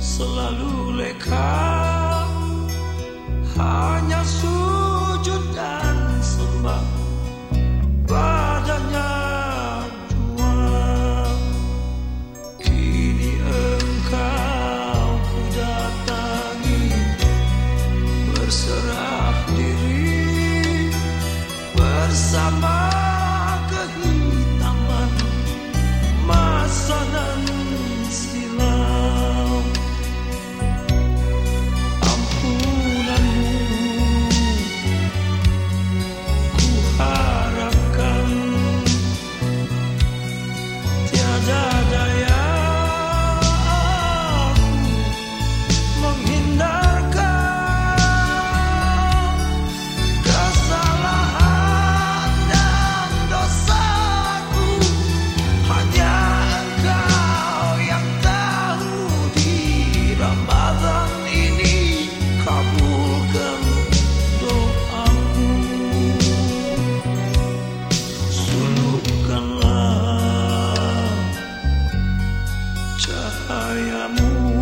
selalu leka. Hanya sujud dan sembah Badannya cuma. Kini engkau ku datangi Berserah diri bersama cahayamu